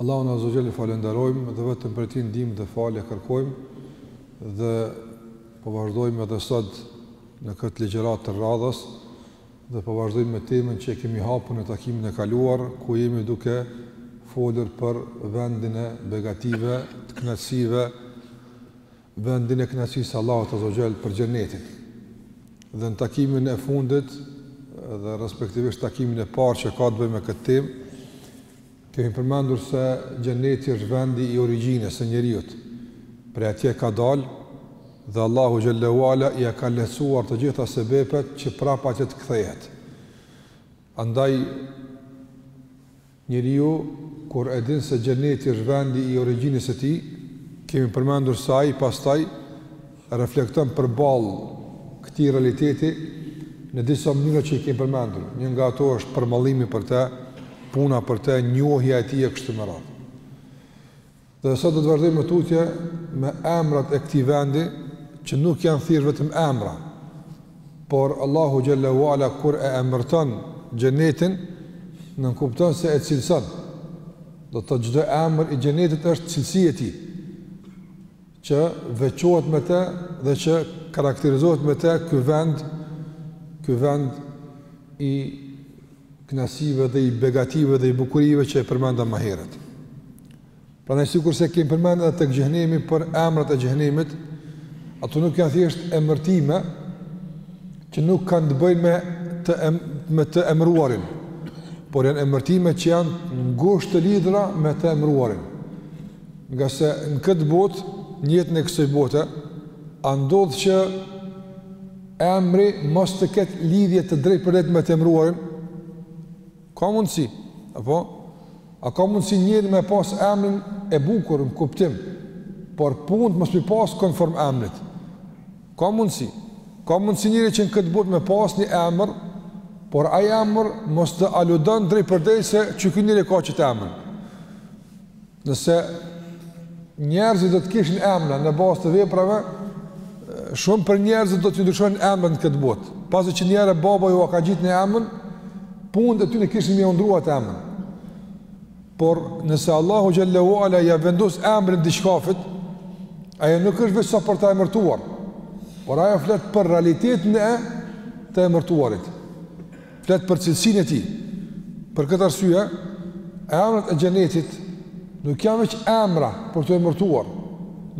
Allahun Azza wa Jall e falënderojmë dhe vetëm prej Tij ndihmë dhe falje kërkojmë dhe po vazhdojmë edhe sot në këtë ligjëratë të radhës dhe po vazhdojmë me temën që e kemi hapur në takimin e kaluar ku jemi duke folur për vendin e begative, të kënaqësive, vendin e kënaqësisë së Allahut Azza wa Jall për xhenetit. Dhe në takimin e fundit dhe respektivisht takimin e parë që ka të bëjë me këtë temë, Kemi përmendur se Xheneti është vendi i origjinës së njeriut, prej atje ka dalë dhe Allahu xhallahu ala ia ka lehtësuar të gjitha sebepet që prapë atje të kthehet. Andaj njeriu kur e din se Xheneti është vendi i origjinës së tij, kemi përmendur se ai pastaj reflekton përballë këtij realiteti në disa mënyra që i kemi përmendur. Një nga ato është përmallimi për të, puna për të, njohja e tij e kështu me radhë. Dhe sot do të vazhdojmë më tutje me emrat e këtij vendi që nuk janë thjesht vetëm emra, por Allahu xhallahu ala kur e emërton xhenetin, nënkupton se e cilëson. Do të thotë çdo emër i xhenetit është cilësi e tij. që veçohet me të dhe që karakterizohet me të ky vend, ky vend i kënaqësive dhe i begative dhe i bukurive që e përmenda më herët. Prandaj sikurse kemi përmend edhe tek xhehnemi për emrat e xhehnemit, ato nuk janë thjesht emërtime që nuk kanë të bëjnë me të, em, me të emruarin, por janë emërtime që janë ngushtë të lidhura me të emruarin. Ngase në këtë botë, në jetën e kësoj bote, a ndodh që emri mos të ketë lidhje të drejtpërdrejtë me të emëruarin? Ka mundësi, apo? A ka mundësi njeri me pas emrin e bukur në kuptim, por punët mos mi pas konform emrit? Ka mundësi. Ka mundësi njeri që në këtë botë me pas një emër, por ai emër mos të aludon drejtpërdrejt se qy ky njeri ka qetë emër. Nëse njerëzit do të kishin emra në bazë të veprave, shumë prej njerëzve do ta ndryshonin emrin në këtë botë. Pasi që njëherë baba jua ka ngjit një emër, punët e tyne kishin me ja ndrru atë emën. Por nëse Allahu xhallahu ala ja vendos emrin diçkafit, ajo nuk është veç sa për ta emërtuar, por ajo flet për realitetin e të emërtuarit. Flet për cilësinë e tij. Për këtë arsye, emrat e xhenetit nuk janë veç emra për t'u emërtuar,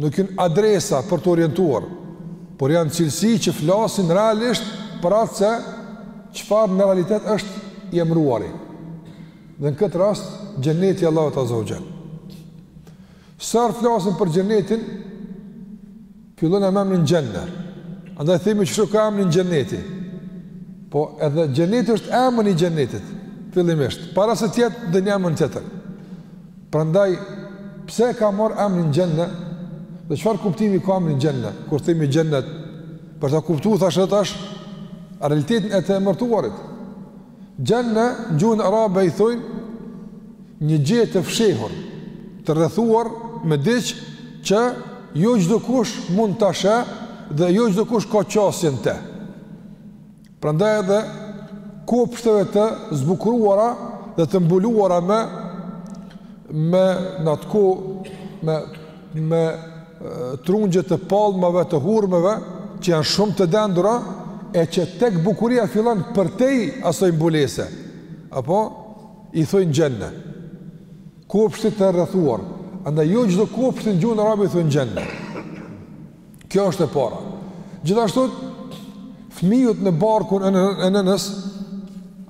nuk janë adresa për t'u orientuar, por janë cilësi që flasin realisht për atë se çfarë në realitet është i emëruari. Dhe në këtë rast, xheneti i Allahut azze ue xhel. Se kur flasim për xhenetin, fillojmë me emrin xhenne. Andaj themi që shtu ka emrin xheneti. Po edhe xheneti është emën i xhenetit, fillimisht. Para se t'jetë ndonjë emën tjetër. Prandaj, pse ka marrë emrin xhenne, dhe çfarë kuptimi ka emri xhenne, kur themi xhennet, për ta kuptu, thashë edhe tash, realitetin e të emërtuarit. Xhenne, në gjuhën arabe i thojnë një gjëje të fshehur, të rrethuar me diç që jo çdo kush mund ta sheh dhe jo çdo kush ka qasje n'te. Prandaj edhe kopshteve të zbukuruara dhe të mbuluara me me në atë kohë me me trungje të palmave të hurmeve që janë shumë të dendura e që tek bukuria fillon përtej asoj mbulese apo i thojnë xhenne kopshtit të rrethuar andaj jo çdo kopshti në gjuhën arabe i thojnë xhenne kjo është e para gjithashtu Fmijut në barkun e nënës,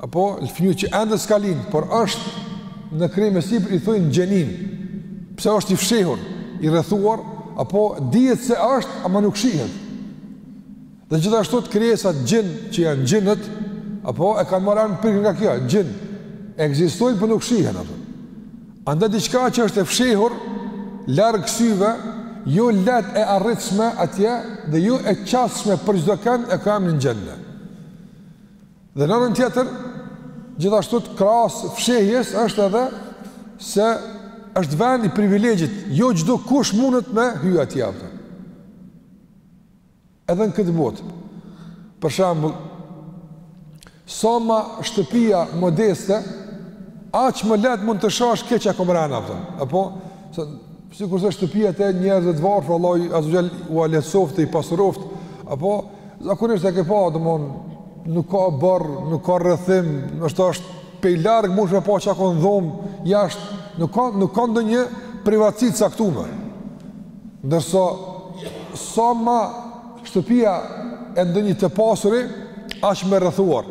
apo fmijut që ende s'ka lind, por është në krijim e sipër i thojnë xhenin. Pse është i fshehur, i rrethuar, apo dihet se është, ama nuk shihet. Dhe gjithashtu te krijesat xhin që janë xhinët, apo e kanë marrë emën pikërisht nga kjo, xhin. Ekzistojnë, por nuk shihen ato. Andaj diçka që është e fshehur larg syve, jo leht e arritshme atje dhe jo e qasshme për çdo kënd e ka emrin xhenne. Dhe në anën tjetër, gjithashtu krahas fshehjes është edhe se është vend i privilegjit, jo çdo kush mundet me hyjë atje. Edhe në këtë botë, për shembull, sa ma shtëpia modeste, aq më lehtë mund të shohsh ti çka ka mrena, për atë. Apo, se, sikurse shtëpiat e njerëzve të varfër, Allahu azze ue xhel ua lehtësoftë, i pasuroftë, apo, zakonisht e ke pa, domon, nuk ka oborr, nuk ka rrethim, ndoshta edhe pej largë munsh me pa çka ka n' dhomë, jashtë, nuk ka, nuk ka ndonjë privatësi t'caktume. Ndërsa sa ma shtëpia e ndonjë të pasuri, aq më e rrethuar.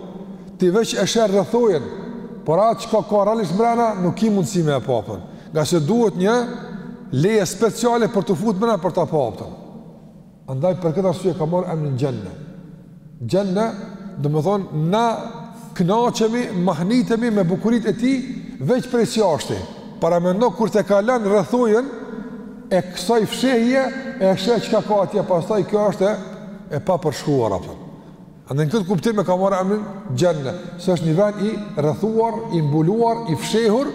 Ti veç e sheh rrethojen, por atë çka ka realisht mbrena nuk ki mundësi me e pa atë. Ngase duhet një leje speciale për t'u fut mrena për ta pa atë. Andaj për këtë arsye ka marrë emrin xhenne. Jannah, domethënë na kënaqemi, mahnitemi me bukuritë e tij veç prej jashtë. Paramendo kur të ka lënë rrethojën e kësaj fshehje e sheh çka ka atje pastaj kjo është e papërshkruar apo. Andaj në këtë kuptim e ka marrë emrin Jannah, se është një vend i rrethuar, i mbuluar, i fshehur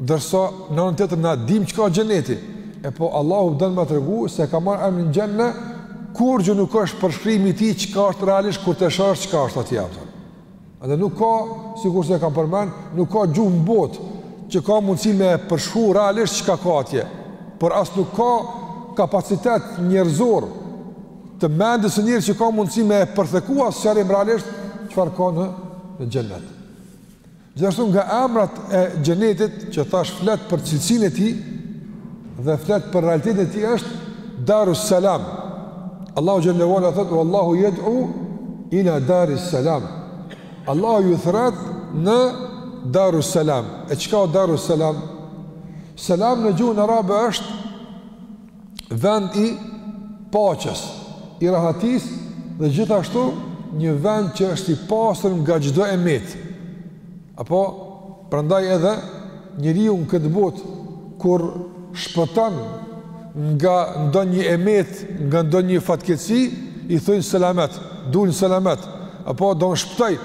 Ndërsa në anën tjetër na dim çka xheneti. E po Allahu don me tregu se ka marr emrin xhenna kurgjë nuk është përshkrimi i tij çka është realisht kur të shohësh çka është atje apo. Edhe nuk ka, sikur se kam përmend, nuk ka gjuhë në botë që ka mundësi me e përshkru realisht çka ka atje. Por as nuk ka kapacitet njerëzor të mendës së njeriut që ka mundësi me e përthekua si është realisht çfarë ka në, në xhenet. Gjithashtu nga emrat e xhenetit që thashë flet për cilësinë e tij dhe flet për realitetin e tij është Darus Salam. Allahu xhelle ue ala thotë wallahu yad'u ila Darus Salam. Allahu ju thërret në Darus Salam. E çka është Darus Salam? Salam në gjuhën arabe është vend i paqes, i rahatisë dhe gjithashtu një vend që është i pastër nga çdo e metë. Apo prandaj edhe njeriu në këtë botë kur shpëton nga ndonjë e metë, nga ndonjë fatkeqësi, i thonë selamet, dul selamet. Apo domethënë shpëtoi,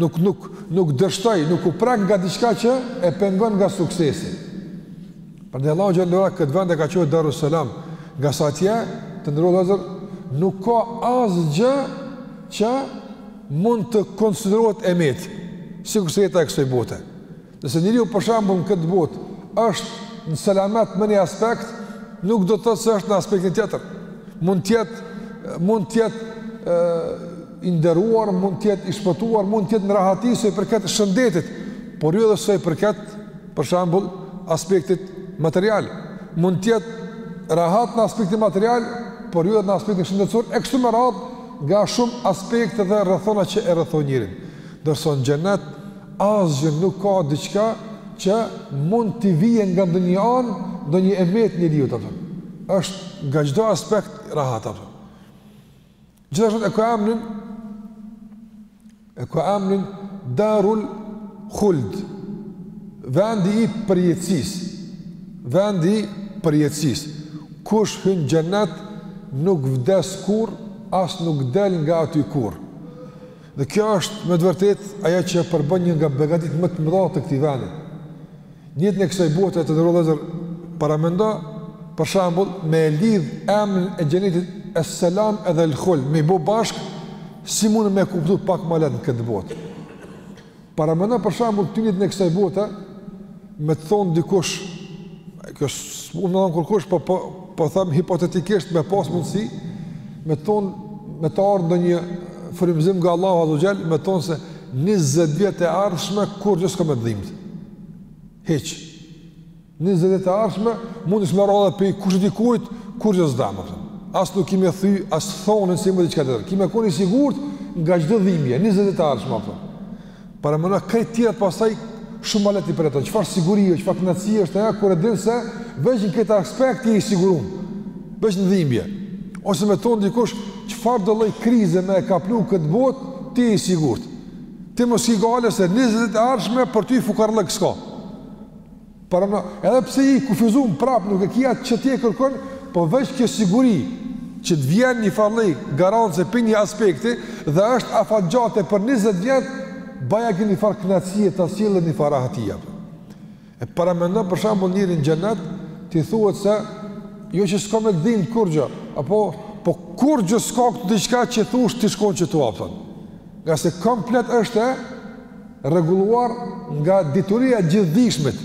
nuk nuk nuk dështoi, nuk u prek nga diçka që e pengon nga suksesi. Prandaj Allahu xhelle ue ala këtë vend e ka quajtur Darus Salam, ngase atje të nderuar nuk ka asgjë që mund të konsiderohet e metë, sikur se jeta e kësaj bote. Nëse njeriu për shembull në këtë botë është në selamet në një aspekt, nuk do të thotë se është në aspektin tjetër. Mund të jetë mund të jetë ë i nderuar, mund të jetë i shpëtuar, mund të jetë në rahati sa i përket shëndetit, por jo edhe sa i përket për shembull, aspektit material. Mund të jetë rahat në aspektin material, por jo edhe në aspektin shëndetësor e kështu me radhë, nga shumë aspekte dhe rrethana që e rrethon njeriun. Ndërsa në xhenet asgjë nuk ka diçka që mund t'i vijë nga ndonjë anë, ndonjë e metë njeriut apo. Është nga çdo aspekt rahat apo. Gjithashtu e ka emrin e ka emrin Darul Khuld, vendi i përjetësisë. Vendi i përjetësisë. Kush hyn në xhenet nuk vdes kurr, as nuk del nga aty kurr. Dhe kjo është me të vërtetë ajo që përbën një nga begatitë më të mëdha të këtij vendi. N'jetën e kësaj bote të nderuar vëllezër paramendo, për shembull, me e lidh emrin e xhenetit es-selam edhe el-khuld, me i bo bashkë, si mun me e kuptu pak ma lehtë në këtë botë. Paramendo, për shembull, ty n'jetën e kësaj bote, me të thonë dikush, kjo s'mun kurkush, po, po, po themi hipotetikisht me pas mundësi, me të thonë, me të ardhë ndonjë frymëzim nga Allahu Azze ve Xhel, me të thonë se Njëzet vjet e ardhshme kurgjë s'ka me të dhimbtë. Hiç. Njëzet vjet e ardhshme mundesh me ra edhe pi kushedi kujt kurgjë s't'dhem. As nuk ki me thy as thonin, se më diçka tjetër. Ki me konë i sigurt nga çdo dhimbje, njëzet vjet e ardhshme apo. Paramendo krejt tjerat pastaj shumë më lehtë i përjeton. Çfarë sigurie, çfarë kënaqësie është ajo kur e din se veç në këtë aspekt je i siguruar. Veç në dhimbje. Ose me t'thonë dikush, çfarëdo lloj krize me e kaplu këtë botë, ti je i sigurt. Ti mos ki gajle se njëzet vjet e ardhshme për ty fukarallëk s'ka. Paramendo, edhe pse i kufizum prap nuk e ki atë që ti e kërkon, po veç kjo siguri që të vjen njëfarë lloj garance pi një aspekti dhe është afatgjate për njëzet vjet, bajagi njëfarë knaqsie ta sjell njëfarë rahatie. E paramendo për shembull njerin në xhenet, t'i thuhet se jo që s'ka me t'dhimt kurrgjë, apo po kurrgjë s'ka këtu diçka që thush ti s'shkon qëtu, a kupton. Ngase komplet është e rregulluar nga dituria e gjithdijshmit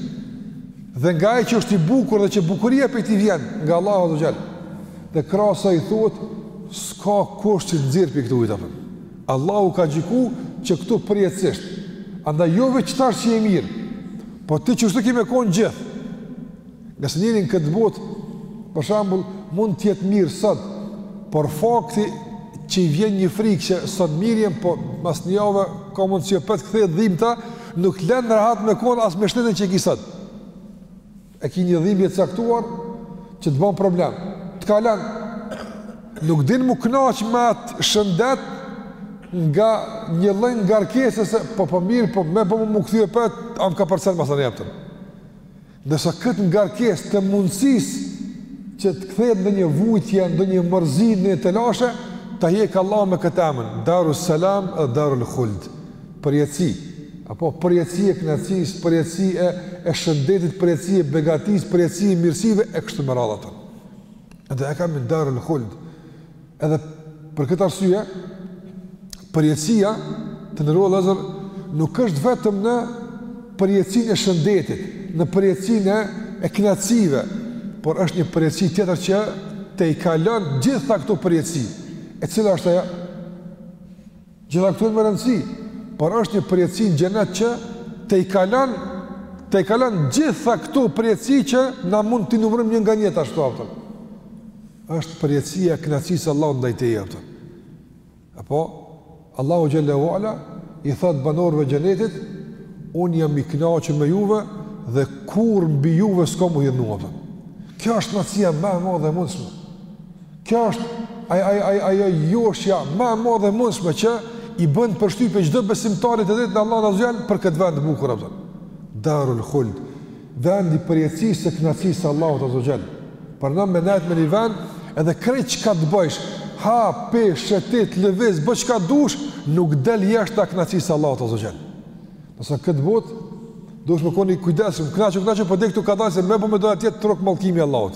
dhe nga ai që është i bukur dhe që bukuria prej tij vjen nga Allahu azze ve xhel. Dhe krahas saj thuhet s'ka kush që t'nxirr pi këtuhit apo. Allahu ka gjyku që këtu përjetësisht, andaj jo veç tash që je mirë, po ti qështu ki me konë gjithë, ngase njeri n'këtë botë, për shembull, mund t'jetë mirë sot, por fakti që i vjen një frikë që sot mirë jam, po mas një jave ka mundësi opet kthehet dhimta, nuk t'len rahat me konë as me shnetin që e ki sot. E ki një dhimbje të caktuar që të bën problem. Të ka lënë. Nuk din m'u kënaq me atë shëndet nga një lloj ngarkese se po po mirë, po me bo m'u kthy opet, a m'ka përcjell masanej atë. Ndërsa këtë ngarkesë të mundësisë që të kthehet ndonjë vujtje, ndonjë mërzi, ndonjë telashe, ta hjek Allahu me këtë emër, Darus Selam edhe Darul Khuld. Përjetësi, apo përjetësi e kënaqësisë, përjetësi e e shëndetit, përjetësi e begatisë, përjetësi e mirësive e kështu me radhë atë. Edhe e ka emrin darul khuld. Edhe për këtë arsye përjetësia të nderuar vëllezër nuk është vetëm në përjetësinë e shëndetit, në përjetësinë e kënaqësive, por është një përjetësi tjetër që tejkalon gjitha këto përjetësi. E cila është ajo? Gjitha këto janë me rëndësi, por është një përjetësi në xhenet që tejkalon, tejkalon gjitha këto përjetësi që na mund t'i numërim një nga një, ashtu a kupton. Është përjetësia e knaqsisë Allahut ndaj teje, a kupton. Apo, Allahu Xhel-le ue Ala i thotë banorëve xhenetit, unë jam i knaqur me juve dhe kurrë mbi juve s'kom m'u hidhnu, a kupton. Kjo është knaqësia më e madhe e mundshme. Kjo është ajo ajo ajo ajo joshja më e madhe e mundshme që i bën përshtypje çdo besimtari të drejtë në Allahun Azza Jall për këtë vend të bukur apo. Darul Khuld, vendi i përjetësisë së kënaqësisë së Allahut Azza Jall. Pra na me nejtë me një vend, edhe krejt çka të bëjsh, ha, pi, shetit, lëviz, bë çka dush, nuk del jashtë knaqsisë Allahut Azza Jall. Nëse në këtë botë, duhesh me konë kujdesshëm, knaqu, knaqu, por po deri këtu, kadalë se me bo edhe naj tjetër të rrok mallkimi Allahut.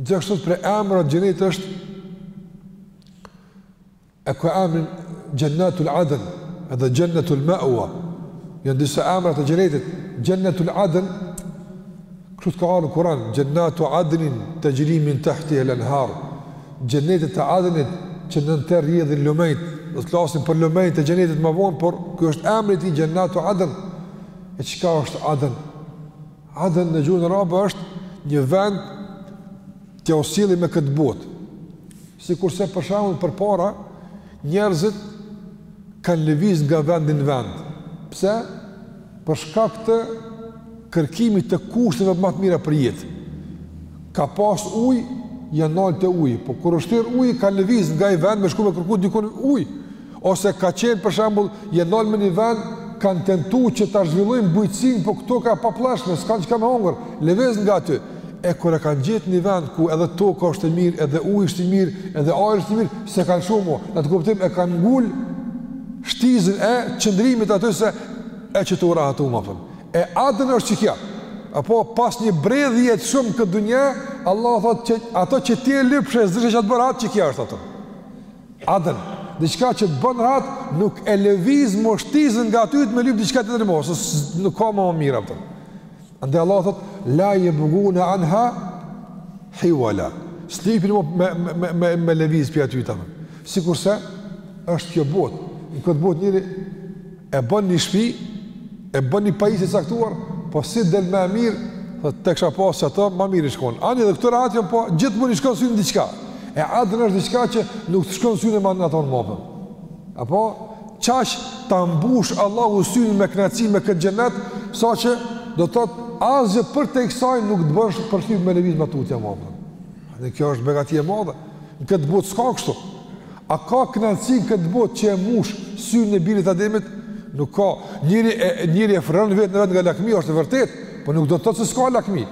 Gjithashtu prej emrave të xhenetit është e ka emrin Jannatul Adn, edhe Jannatul Ma'wa. Janë disa emra të xhenetit, Jannatul Adn. Kështu ka ardhur në Kur'an, Jannatu Adnin tajri min tahtiha al-anhar. Xhenetet e Adnit që nën të rrjedhin lumejt, do të flasim për lumejt e xhenetit më vonë, por ky është emri i tij Jannatu Adn. E çka është Adn? Adn në gjuhën arabe është një vend te i cili në këtë botë, sikurse për shembull përpara, njerëzit kanë lëviz nga vendi në vend. Pse? Për shkak të kërkimit të kushtëve ma të mira për jetë. Ka pas ujë, janë nalë te uji. Po kur u shter uji, kanë lëviz nga ai vend me shku me kërku dikun ujë. Ose ka qenë për shembull janë nalë me një vend kanë tentuar që ta zhvillojnë bujqësinë, po kjo toka e paplleshme, s'kanë çka me hongër, lëviz nga aty. E kur e kanë gjetë një vend ku edhe toka është e mirë, edhe uji është i mirë, edhe ajri është i mirë, s'e kanë lshu mo, në atë kuptim e kanë ngul shtizën e qëndrimit aty se veç u rahatu mo, a kupton. E adn është qëkja. Apo pas një bredhje të shumtë në këtë dunja, Allah thotë qato që ti e lypshe, diçka që të bën rahat, qëkja është adn. Adn, diçka që të bën rahat, nuk e lëviz mo shtizën nga aty me lyp diçka tjetër mo, se nuk ka më mirë, a kupton. Andej Allah thot, la yabghuna anha hiwala. S'lipin me me me me, me lëviz pi aty tani. Sikurse është kjo botë, në këtë botë njeri e bën një shpi, e bën një pajisje të caktuar, po si del më e mirë, ah ta kisha pasë qato, ma mirë ish konë. Ani edhe këto rahat jam, po gjithmonë i shkon syni diçka. E adn është diçka që nuk të shkon syni ma në ato mo, a kupton. Apo, qaq ta mbush Allahu synë me knaqsi me këtë xhenet, saqë do të thotë asgjë përtej ksaj nuk të bën përshtypje me lëviz më tutje mo, a kupton. Dhe kjo është begati e madhe. Në këtë botë s'ka kështu. A ka kënaqësi në këtë botë që e mbush syrin e birit të Ademit? Nuk ka. Njeri e njeri e frenon veten e vet nga lakmi, është e vërtetë, po nuk do të thotë se s'ka lakmi.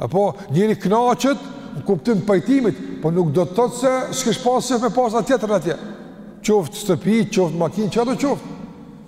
Apo njeri kënaqet në kuptim të pajtimit, po nuk do të thotë se s'kish pas qef me pas atë tjetër atje. Qoftë shtëpi, qoftë makinë, çkado qoftë.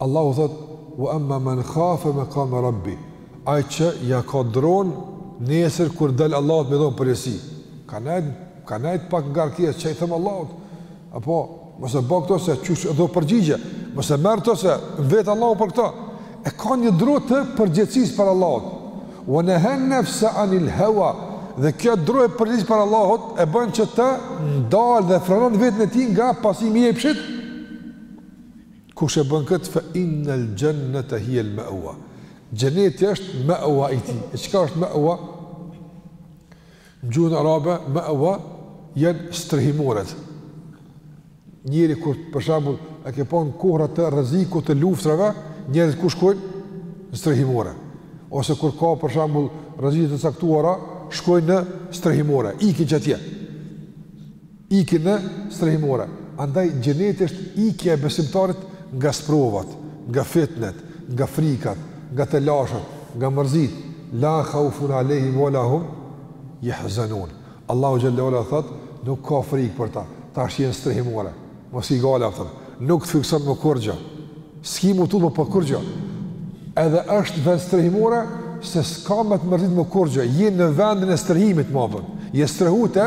Allahu thotë: "Wa amma man khafa maqama rabbih", ai që ia ka dron nesër kur dal Allahut me dhon përgjegjësi, ka nejt, ka nejt pak ngarkesë, ça i them Allahut, apo mos e bë këto se qysh do përgjigje, mos e merr këto se m'vet Allahu për këto, e ka një dro të përgjegjësisë para Allahut. Wa naha nafsa anil hawa, dhe kjo dro e përgjegjësisë para Allahut e bën që të ndal dhe frenon veten e tij nga pasimi i epshit. Kush e bën këtë fe innel xhennete hiel meua. Xheneti është meua i tij. E çka është meua? Në gjuhën arabe meua janë strehimoret. Njeri kur për shembull e ke pa në kohra të rrezikut të luftrave, njerëzit ku shkojnë? Në strehimore. Ose kur ka për shembull rreziqe të caktuara, shkojnë në strehimore, ikin që atje. Ikin në strehimore. Andaj xheneti është ikja e besimtarit nga sprovat, nga fitnet, nga frikat, nga telashet, nga mërzitë, la khaufun alejhim wa la hum yahzanun. Allahu xhalla ula thotë, nuk ka frikë për ta, tash je në strehimore, mos ki gajle, a kupton, nuk të frikëson më kurrgjë. S'ki m'u tut më për kurgjo. Edhe është vend strehimore, se s'ka me të mërzit më kurgjo. Je në vendin e strehimit, më, a kupton. Je strehu te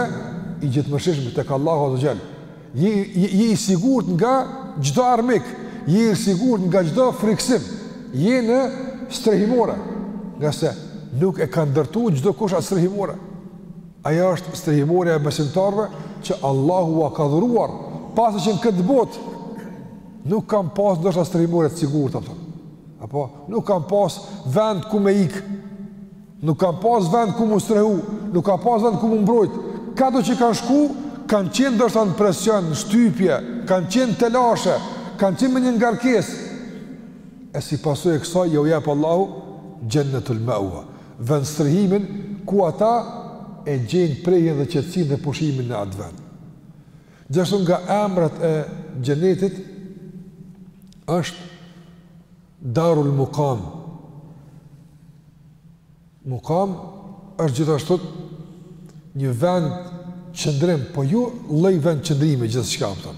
i Gjithëmëshirshmi, tek Allahu azze ve xhel. Je, je, je i sigurt nga çdo armik, je i sigurt nga çdo friksim. Je në strehimore, ngase nuk e ka ndërtu çdokush atë strehimore. Ajo është strehimorja e besimtarve, që Allahu ua ka dhuruar, pasi që në këtë botë, Nuk kanë pas ndoshta strehimore të sigurt, a kupton. Apo nuk kanë pas vend ku me ik. Nuk kanë pas vend ku m'u strehu, nuk kanë pas vend ku m'u mbrojt. Kado që kanë shku, kanë qenë ndoshta në presion, në shtypje, kanë qenë telashe, kanë qenë me një ngarkesë. E si pasojë e kësaj, jau jep Allahu, xhennetul meua, vendstrehimin, ku ata e gjejnë prehjen dhe qetësinë dhe pushimin në atë vend. Gjithashtu nga emrat e Xhenetit është Darul Muqam. Muqam është gjithashtu një vendqëndrim, po jo lloj vendqëndrimi gjithçka, a kupton.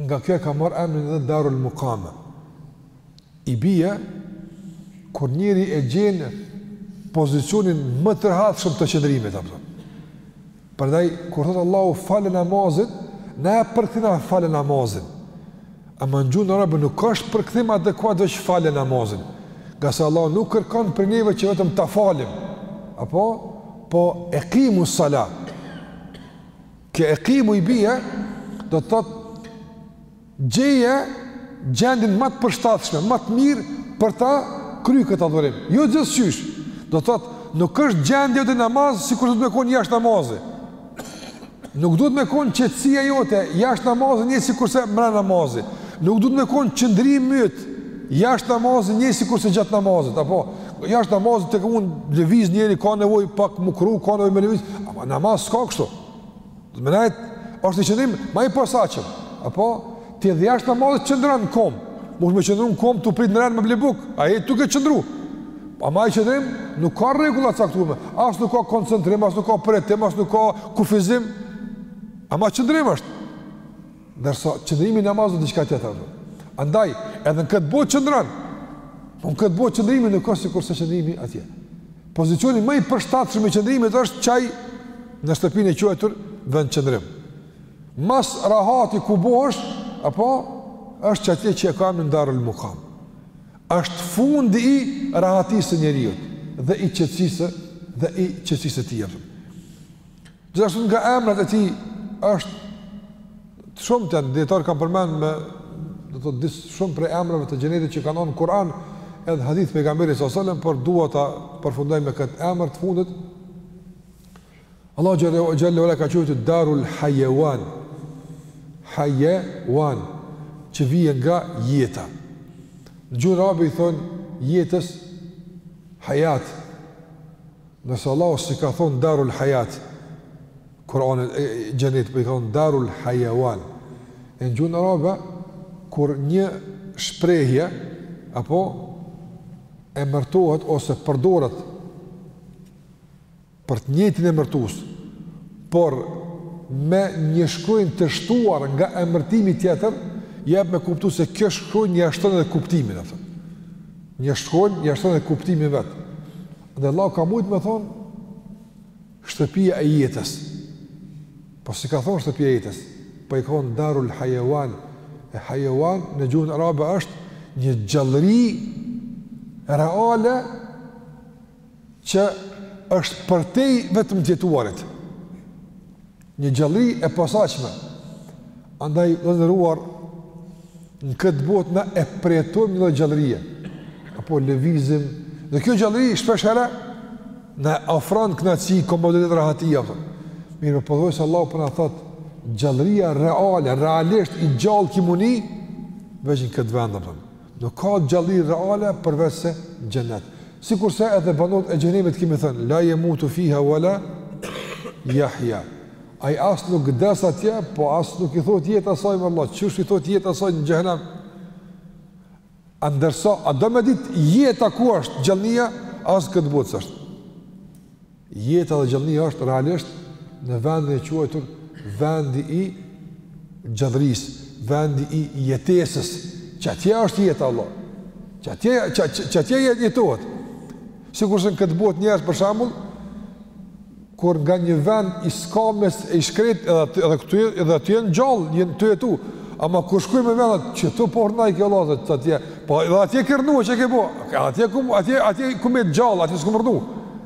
Nga kjo e ka marrë emrin edhe Darul Muqama. I bie kur njëri e gjen pozicionin ma të rehatshëm të qëndrimit apo. Prandaj kur thot Allahu fale namazin, na e përkthejmë fale namazin. Ama në gjuhën arabe nuk është përkthim adekuat veç fale namazin. Ngase Allahu nuk kërkon prej neve që vetëm ta falim. Apo po ekimu sala. Ke ekimu i bie, do të thot, gjeje gjendjen ma të përshtatshme, ma të mirë për ta kry këtë adhurim. Jo gjithë qysh, do të thot, nuk është gjendja jote në namaz sikurse duhet me konë jashtë namazit. Nuk duhet me konë qetësia jote jashtë namazit njëjtë sikurse mrena namazit. Nuk duhet me konë qëndrimi yt jashtë namazit njëjtë sikurse gjatë namazit. Apo, Jashtë namazit tek mun lëviz njeri, ka nevojë pak m'u kru, ka nevojë me lëviz, ama në namaz s'ka kështu. Domethënë, është i qëndrim, ma i posaçëm. Apo, ti edhe jashtë namazit qëndron në kom, munesh me qëndru në kom, tu prit në ren me ble bukë, ai tu ke qëndru. Ama i qëndrim, nuk ka rregulla caktume, as nuk ka koncentrim, as nuk ka pretim, as nuk ka kufizim, ama qëndrim është. Ndërsa qëndrimi në namaz është diçka tjetër. Andaj, edhe në këtë botë qëndron. Po në këtë botë qëndrimi nuk është sikurse qëndrimi atje. Pozicioni ma i përshtatshëm i qëndrimit është qaj në shtëpinë e quajtur vendqëndrim. Ma së rahati ku bohesh, apo është qaj atje që e kemi në darul mukam. Është fundi i rahatisë së njeriut dhe i qetësisë së tij. Gjithashtu nga emrat e tij është shumë ta, dijetarët kanë përmend mbi dhjetë, disa, shumë prej emrave të xhenetit që kanë në Kur'an edhe hadithe të pejgamberit alejhi selam por dua ta përfundojmë me këtë emër të fundit Allahu xhelle ue ala ka qujtë darul hayawan hayawan që vjen nga jeta në gjuhën arabe i thonë jetës hayat Ndërsa Allahu s'i ka thonë darul hayat, në Kur'an xhenetit, por po i ka thonë darul hayawan, e në gjuhën arabe, kur një shprehje, apo emërtohet ose përdoret për të njëjtin emërtues, por me një shkronjë të shtuar nga emërtimi tjetër, jep me kuptu se kjo shkronjë ja shton edhe kuptimin, një shkronjë ja shton edhe kuptimin vetë, Dhe Allahu ka mujtë me thonë, shtëpia e jetës. Po s'i ka thonë shtëpia e jetës. Po i ka thonë darul hajewan. E hajewan në gjuhën arabe është një gjallëri reale që është përtej vetëm të jetuarit. Një gjallëri e posaçme. Andaj të nderuar në këtë botë na e përjetojmë një gjallërie. Apo lëvizim. Dhe kjo gjallëri shpesh herë na ofron kënaqësi, komoditet, rahati, a kupton. Mirëpo dhe se Allahu po na thot gjallëria reale, realisht i gjallë ki me u ni veç në këtë vend, a kupton. Nuk ka gjallëri reale përveç se n'xhenet. Sikurse edhe banorët e xhehnemit kemi thënë, la yamutu fiha wala yahya. Ai as nuk vdes atje, po as nuk i thohet jetë asaj mor vlla, qysh i thohet jetë asaj në xhehnem. A ndërsa, a do me ditë jeta ku është gjallnia, as n'këtë botë s'është. Jeta dhe gjallnia është realisht në vendin e quajtur vendi i gjallërisë, vendi i jetesës, qatje është jeta vlla, që atje, që, që, që atje jetë jetohet. Sikurse në këtë botë njerëz për shambull, kur nga një vend i skamës e i shkret edhe, edhe, këtu, edhe aty jenë gjallë, jenë tu jetu, ama kur shkojnë në venda, qëtu po rrnojka vlla, të atje, pa po, edhe atje ke rrnu e që ke po, atje, atje, atje, atje ke met gjallë, atje s'ke rrnu,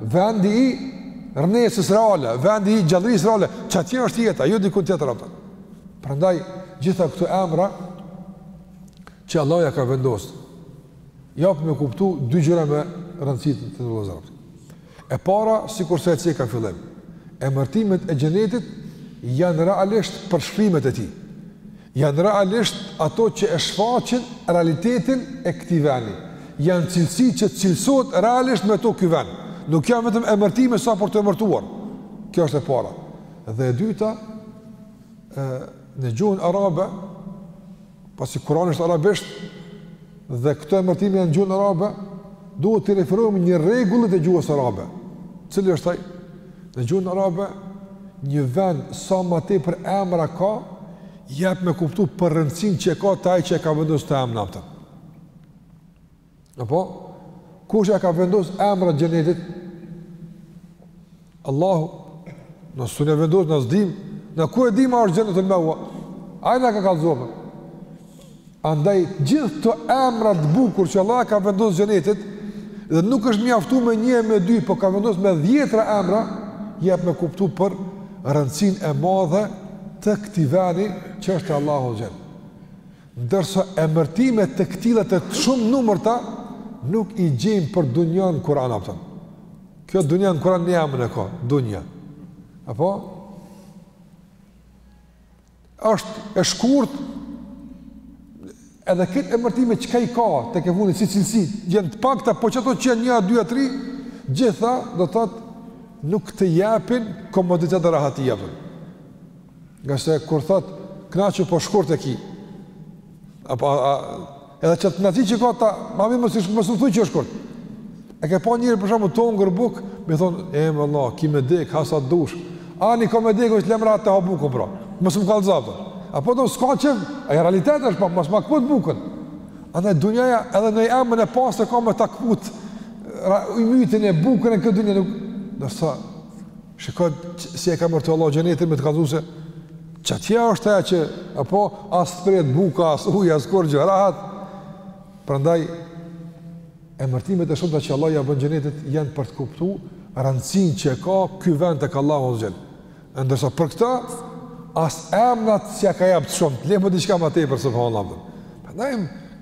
vendi i rrnesës reale, vendi i gjallërisë reale, qatje është jeta, jo dikun tjetër, a kupton. Prandaj, gjitha këto emra, që Allah ja ka vendosë, japin me kuptu dy gjëra me rëndësi, vëllezër. E para, sikurse e ceka n'fillim, emërtimet e xhenetit janë realisht përshkrimet e tij. Janë realisht ato që e shfaqin realitetin e këtij vendi. Janë cilësi që cilësohet realisht me to ky vend. Nuk janë vetëm emërtime sa për t'u emërtuar. Kjo është e para. Dhe e dyta, ë në gjuhën arabe, pasi Kurani është arabisht, Dhe këto emërtime janë në gjuhën arabe, duhet t'i referohemi një rregullit të gjuhës arabe. Cili është ai? Në gjuhën arabe një vend sa më tepër emra ka, jep me kuptu për rëndësinë që ka te ai që e ka vendos atë emën, a kupton. Apo, kush i ka vendos emra xhenetit? Allahu, na s'un vendosim, na s'dim, na ku e dim a është xhennetul meua, ai na ka kallëzu. Andaj, gjithë këto emra t'bukur që Allah ka vendosë xhennetit, dhe nuk është mjaftu me një e me dy, po ka vendosë me dhjetra emra, jep me kuptu për rëndësinë e madhe të këtij veni që është te Allahu, xhennet. Ndërsa emërtime të këtila të shumënumërta, nuk i gjen për dunjanë n'Kuran, a kupton. Kjo dunja në kuran një emën e ka, dunja. Apo? është e shkurt edhe këto emërtime që ka i ka tek e fundit si cilësi jenë të pakta po edhe ato që janë një a dy a tri gjitha do të thotë nuk të japin komoditet dhe rahati, apo. ngase kur thotë knaqu po shkurt e ki Apo, a, edhe që të në që ka ta, ma mirë mos më thuj që është shkurt. E ke pa njëri për shembull tu hongër bukë, me thonë, e më Allah, ki me dek, ha sa të dush. Ani kam me dek, veç lem rahat të ha bukën, pra. Mos më kallzo fare. A po të në s'ka që, ai realitet është, po, po, mos ma këput bukën. A dhe dunjaja, edhe në emën e pasë të ka me ta këput, i mytin e bukën e kësaj dunje, nuk, ndërsa, shikoni, si e ka emërtu Allah xhenetin, me të kallëzu se, Qatje është ajo që apo as pret buka as ujë as kurgjo, rahat. Prandaj emërtimet e shumta që Allah ja bën xhenetit janë për të kuptuar rëndësinë që ka ky vend tek Allahu azze ve xhel. Ndërsa për këtë as emnat s'ja ka jap shumë, le po diçka më tepër subhanallahu. Prandaj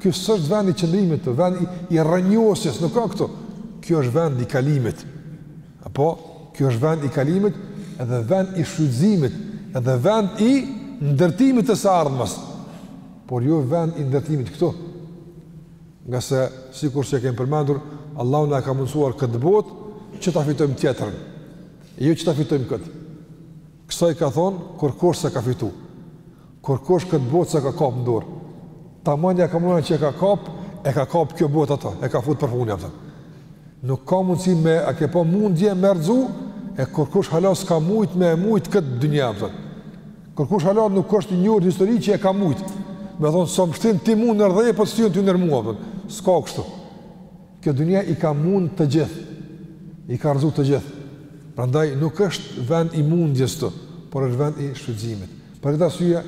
kjo s'është vend i qëndrimit, vend i rrënjosjes, nuk ka këtu. Kjo është vend i kalimit. Apo, kjo është vend i kalimit, edhe vend i shfrytëzimit, edhe vend i ndërtimit të së ardhmes, por jo vend i ndërtimit këtu. Ngase, sikurse e kemë përmendur, Allahu na e ka mundësuar këtë botë, që ta fitojmë tjetrën, jo që ta fitojmë këtë. Kësaj ka thonë, kurkush s'e ka fitu, kurkush këtë botë s'e ka kap në dorë, taman ja ka marr mendja që e ka kap, e ka kap kjo botë ato, e ka fut përfundi, a kupton. Nuk ka mundësi me, a ke pa mundje me rrëzu, e kurkush hala s'ka mujt me e mujt këtë dunja, a kupton. Kurkush hala nuk është njohur në histori që e ka mujt, me thonë, s'më shtin ti mu nër dhe, po të shtij ty nër mua, a kupton. S'ka kështu. Kjo dynja i ka mund të gjithë, i ka rrëzu të gjithë. Prandaj nuk është vend i mundjes, por është vend i shfrytëzimit. Për këtë arsye,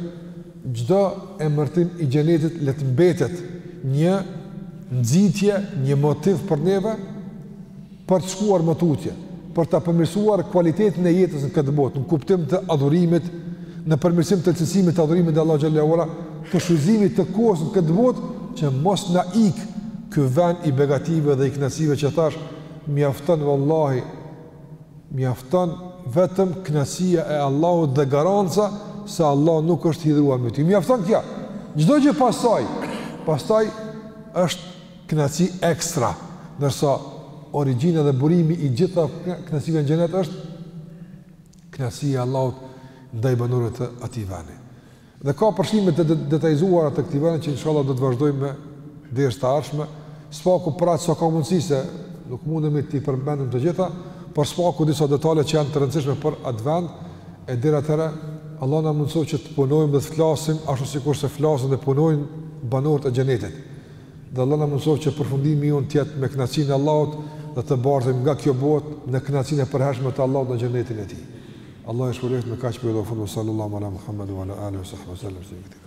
çdo emërtim i xhenetit le të mbetet një nxitje, një motiv për neve, për të shkuar më tutje. për të përmirësuar kualitetin e jetës në këtë botë, në kuptim të adhurimit, në përmirësim të cilësimit të adhurimit të Allah xhele ve ala, të shfrytëzimit të kohës në këtë botë, që mos na ikë ky vend i begative dhe i knaqsive që thashë, mjafton vallahi, mjafton vetëm knaqsia e Allahut dhe garanca se Allah nuk është hidhruar me ty. Mjafton kjo, çdo gjë pastaj, pastaj është Kënaqësi ekstra, ndërsa origjina dhe burimi i gjitha kënaqësive në xhenet është kënaqësia e Allahut ndaj banorëve të atij vendi. Dhe ka përshkrime të detajzuara të këtij vendi që inshallah do të vazhdojmë me derset e ardhshme, së paku për atë sa ka mundësi se nuk mundemi t'i përmendim të gjitha, por së paku disa detale që janë të rëndësishme për atë vend e deri atëherë Allah na mundësoftë që të punojmë dhe të flasim ashtu sikur se flasin dhe punojnë banorët e xhenetit. Dhe Allah na mundësoftë që përfundimi jonë të jetë me kënaqësinë e Allahut dhe të bartemi nga kjo botë në kënaqësinë e përhershme të Allahut në xhenetin e Tij. Allahu ju shpërbleftë me kaq përfundojmë sallallahu ala Muhammed wa ala alihi wa sahbihi sallam.